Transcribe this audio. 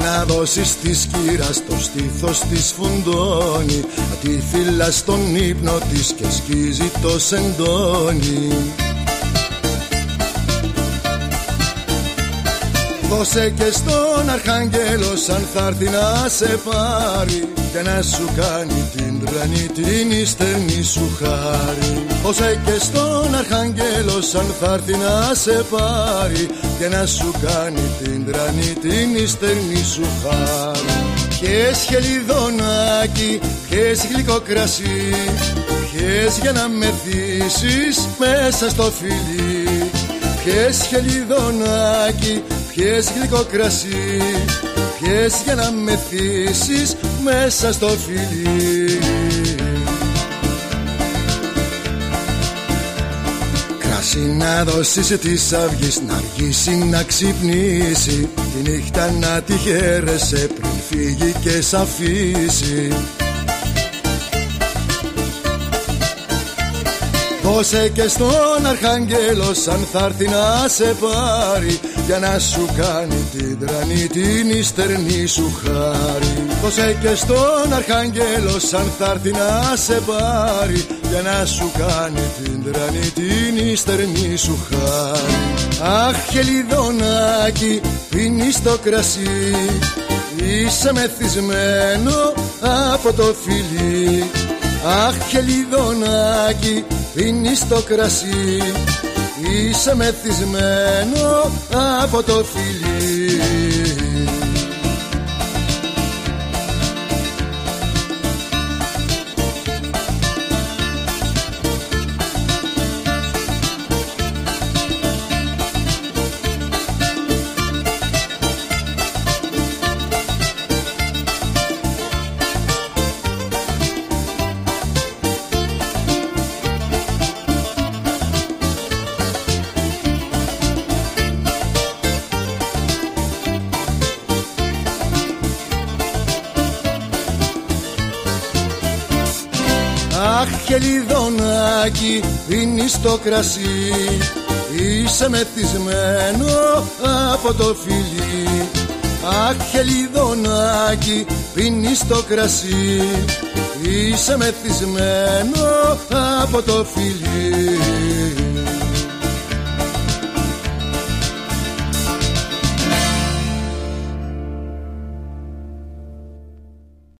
να δώσεις της σκύρα στο στήθος της φουντώνει. Να τη φύλλα στον ύπνο της και σκίζει το σεντόνι Δώσε και στον Αρχάγγελο σαν θα έρθει να σε πάρει. Και να σου κάνει την τρανή την στερνή σου χάρη. Δώσε και στον Αρχάγγελο σαν θα έρθει να σε πάρει. Και να σου κάνει την τρανή την στερνή σου χάρη. Πιες χελιδονάκι, πιες γλυκό κρασί Πιες για να με μέσα στο φιλί. Πιες χελιδονάκι, πιες γλυκό κρασί Πιες για να με μέσα στο φιλί. Κρασί να δώσεις της αυγής να αργήσει να ξυπνήσει. Τη νύχτα να τη χαίρεσαι πριν φύγει και σ' αφήσει Δώσε και στον Αρχάγγελο σαν θα έρθει να σε πάρει Για να σου κάνει την τρανή την ιστερνή σου χάρη. Δώσε και στον Αρχάγγελο σαν θα έρθει να σε πάρει Για να σου κάνει την τρανή την ιστερνή σου χάρη. Αχ χελιδονάκι πίνεις το κρασί Είσαι μεθυσμένο από το φιλί Αχ χελιδονάκι πίνεις το κρασί. Είσαι μεθυσμένο από το φιλί Αχ χελιδονάκι πίνεις το κρασί. Είσαι μεθυσμένο από το φιλί. Αχ χελιδονάκι πίνεις το κρασί. Είσαι μεθυσμένο από το φιλί